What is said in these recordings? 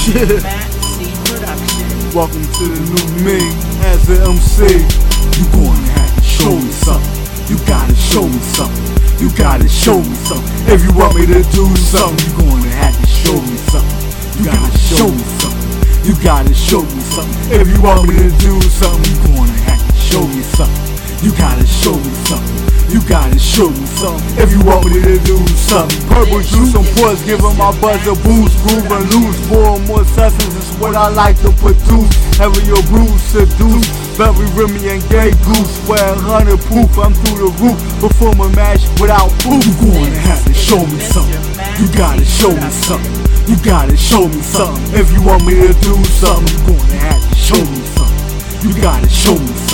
Welcome to the new me as an MC. You gonna have to show me something. You gotta show me something. You gotta show me something. If you want me to do something, you gonna have to show me something. You gotta show me something. You gotta show me something. If you want me to do something, you gonna have to show me something. You gotta show me something. You gotta show me something. If you want me to do something. Purple juice on pause, giving my buzz a boost. Groove and loose. More and more substance is what I like to produce. Having your bruise seduce. Very Remy and Grey Goose. A hundred proof. I'm through the roof. Perform a match without proof. You gonna have to show me something. You gotta show me something. You gotta show me something. If you want me to do something, you gonna have to show me something. You gotta show me something.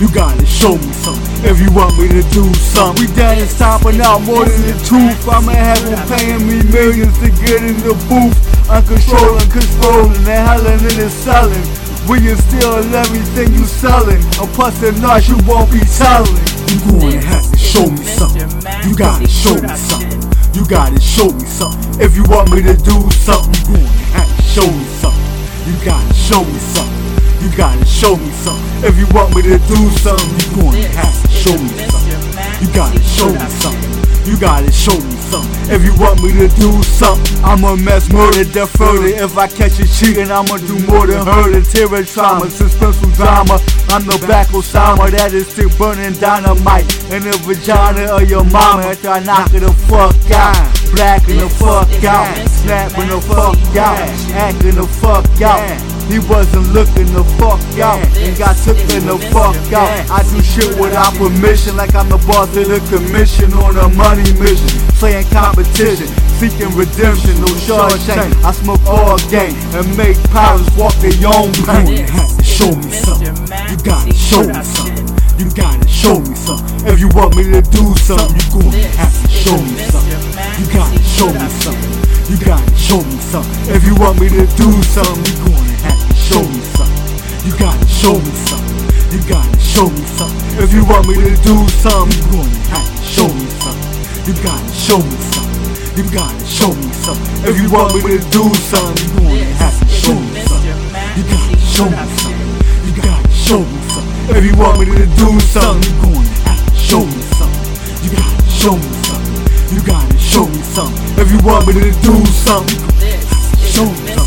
You gotta show me something if you want me to do something. We done stomping out more than the truth. I'ma have them paying me millions to get in the booth. Uncontrolling, controlling, and hellin' and it's selling. We can steal everything you selling. I'm busting nuts you won't be telling. You gonna have to show me something. You gotta show me something. You gotta show me something. If you want me to do something, you gonna have to show me something. You gotta show me something. Gotta show me something. If you want me to do something, you gonna have to show me something. You gotta show me something. You gotta show me something. If you want me to do something, I'ma mess murder, death further. If I catch you cheating, I'ma do more than hurt. it. Terror trauma, suspenseful drama. I'm the black Osama that is still burning dynamite in the vagina of your mama after I knock her the fuck out. Blacking the fuck out, snapping the fuck out, acting the fuck out. He wasn't looking the fuck out and got took in the fuck out. I do shit without permission, like I'm the boss of the commission on a money mission. Playing competition, seeking redemption, no Shawshank. I smoke all game and make pirates walk their own plank. You have to show me something. You gotta show me something. You gotta show me something. If you want me to do something, you gonna have to show me something. You gotta show me something. You gotta show me something. If you want me to do something, you gonna show me something. You gotta show me something. You gotta show me something. If you want me to do something, you gonna have to show me something. You gotta show me something. You gotta show me something. If you want me to do something, you gonna have to show me something. You gotta show me something. You gotta show me something. If you want me to do something, you gonna have to show me something. You gotta show me something. You gotta show me something. If you want me to do something, show me something.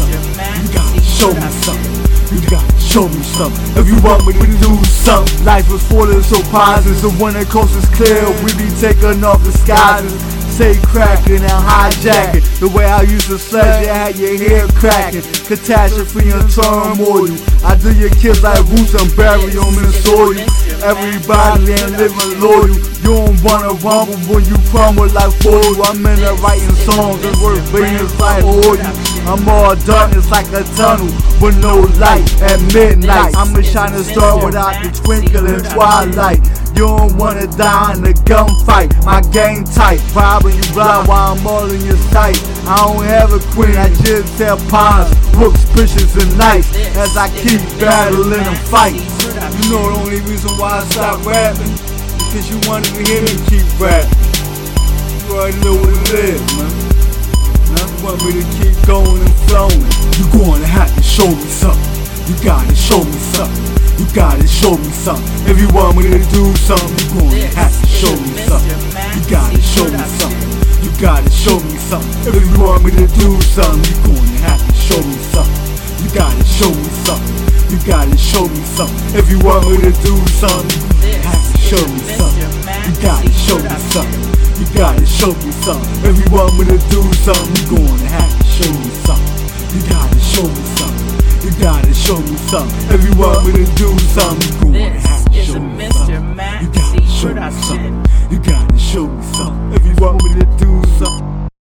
Show me something. You gotta show me something. If you want me to do something, life is full of surprises. And when the coast is clear, we be taking off disguises. Say cracking and hijacking. The way I used to sledge you had your hair cracking. Catastrophe and turmoil. I do your kids like roots and bury them in soil. Everybody ain't living loyal. You don't wanna rumble when you crumble like foil. I'm in there writing songs and worth billions like oil. I'm all darkness like a tunnel with no light at midnight. I'm a shining star without the twinkling twilight. You don't wanna die in a gunfight. My game tight, robbing you blind while I'm all in your sight. I don't have a queen, I just have pawns, rooks, bitches, and knights. As I keep battling and fighting. You know the only reason why I stopped rapping? Because you wanted to hear me keep rapping. You already know what it is, man. You want me to keep going and flowing. You gonna have to show me something. You gotta show me something. You gotta show me something. If you want me to do something, you gonna have to show me something. You gotta show me something. You gotta show me something. If you want me to do something, you gonna have to show me something. You gotta show me something. You gotta show me something. If you want me to do something, you have to show me something. You gotta show me something. You gotta show me something. If you wanna do something. You gonna have to show me something. You gotta show me something. You gotta show me something. If you wanna do something. You gonna have to show me something. You gotta show me something. You gotta show me some. Everyone wanna